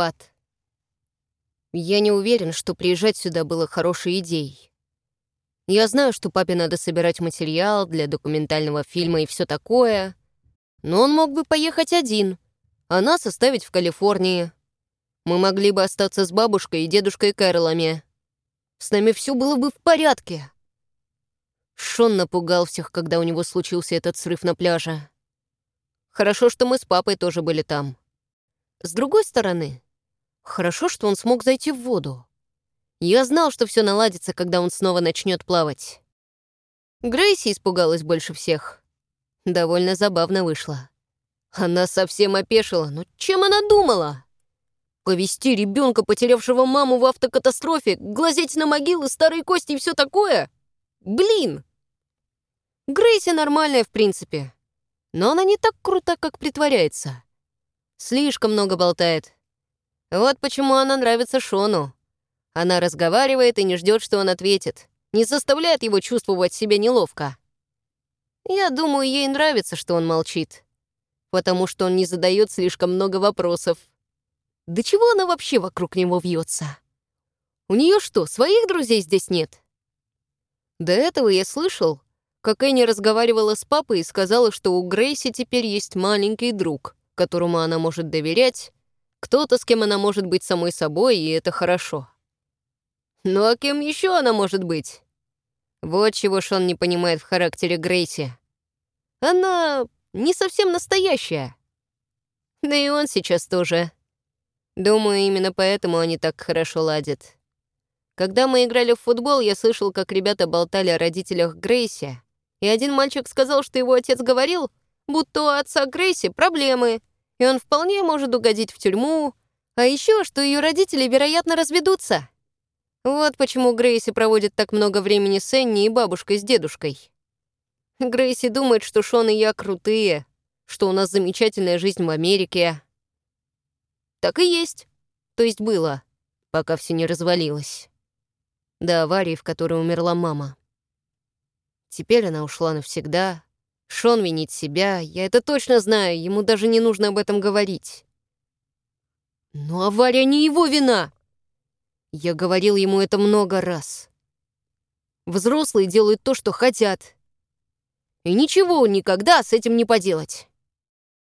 спад. Я не уверен, что приезжать сюда было хорошей идеей. Я знаю, что папе надо собирать материал для документального фильма и все такое, но он мог бы поехать один, а нас оставить в Калифорнии. Мы могли бы остаться с бабушкой и дедушкой Кэролами. С нами все было бы в порядке. Шон напугал всех, когда у него случился этот срыв на пляже. Хорошо, что мы с папой тоже были там. С другой стороны, хорошо, что он смог зайти в воду. Я знал, что все наладится, когда он снова начнет плавать. Грейси испугалась больше всех. Довольно забавно вышло. Она совсем опешила, но чем она думала? Повести ребенка, потерявшего маму в автокатастрофе, глазеть на могилы, старые кости и все такое? Блин! Грейси нормальная, в принципе. Но она не так крута, как притворяется. Слишком много болтает. Вот почему она нравится Шону. Она разговаривает и не ждет, что он ответит. Не заставляет его чувствовать себя неловко. Я думаю, ей нравится, что он молчит. Потому что он не задает слишком много вопросов. Да чего она вообще вокруг него вьется? У нее что, своих друзей здесь нет? До этого я слышал, как Энни разговаривала с папой и сказала, что у Грейси теперь есть маленький друг, которому она может доверять, кто-то, с кем она может быть самой собой, и это хорошо. Ну а кем еще она может быть? Вот чего Шон не понимает в характере Грейси. Она не совсем настоящая. Да и он сейчас тоже. Думаю, именно поэтому они так хорошо ладят. Когда мы играли в футбол, я слышал, как ребята болтали о родителях Грейси, и один мальчик сказал, что его отец говорил, будто у отца Грейси проблемы, и он вполне может угодить в тюрьму, а еще, что ее родители, вероятно, разведутся. Вот почему Грейси проводит так много времени с Энни и бабушкой с дедушкой. Грейси думает, что Шон и я крутые, что у нас замечательная жизнь в Америке. Так и есть. То есть было, пока все не развалилось. До аварии, в которой умерла мама. Теперь она ушла навсегда. Шон винит себя, я это точно знаю, ему даже не нужно об этом говорить. Но авария не его вина! Я говорил ему это много раз. Взрослые делают то, что хотят. И ничего никогда с этим не поделать.